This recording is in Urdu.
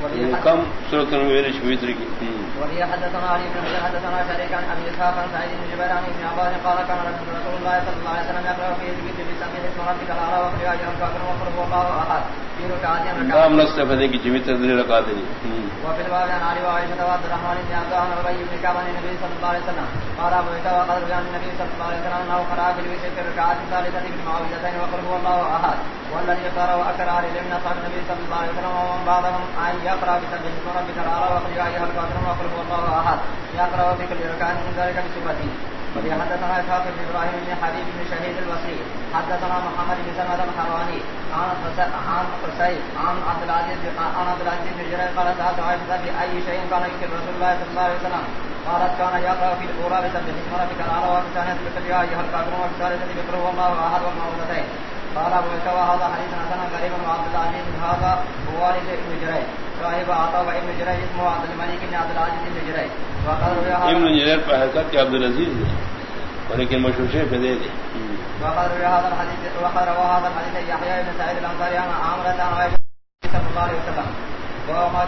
کم صورت میرے شویتر کی وهي حدثنا علي بن حجر حدثنا شريك عن ابي اسحاق عن سعيد بن جبير عن ابن عباس قال كان رسول الله صلى الله عليه وسلم يقرا في ذكر في ركعتين نام نستفدے کی جمیت دل رکعت دی وفي الباب عن علي وعائشة وعبد الرحمن بن عبد الله ربي بن كعب عن النبي صلى الله عليه وسلم قال ابو عيسى وقد روي عن النبي صلى الله عليه وسلم انه قرا في الوتر في الركعات الثالثه بالمعوذتين وقل هو الله احد والذي قرا واكثر عليه من اصحاب النبي صلى الله عليه وسلم ومن بعضهم ان بسبح اسم ربك الاعلى وقل يا ايها الكافرون وقل هو الله احد يقرا في كل ركعه من ذلك بسبته وفي حدثنا اسحاق بن ابراهيم بن حبيب بن شهيد الوصي حدثنا محمد بن سلمة الحراني، عن عن قصيد عن عبد العزيز عن عبد العزيز بن جرير قال سألت عائشة بأي شيء كان يذكر رسول الله صلى الله عليه وسلم؟ قالت كان يقرأ في الأولى بسبح اسم ربك الأعلى وفي الثانية بقل يا أيها الكافرون وفي الثالثة بقل هو الله أحد والمعوذتين قال أبو عيسى وهذا حديث حسن غريب وعبد العزيز هذا هو والد ابن جرير صاحب عطا وابن جرير اسمه عبد الملك بن عبد العزيز بن جرير وقال ابن جرير پر حرکت عبد العزیز لیکن مشہور شیخ دے دی وقال روى هذا الحديث وقال روى هذا الحديث يحيى بن سعيد الانصاري عن عامر عن عائشه صلى الله عليه وسلم۔ وما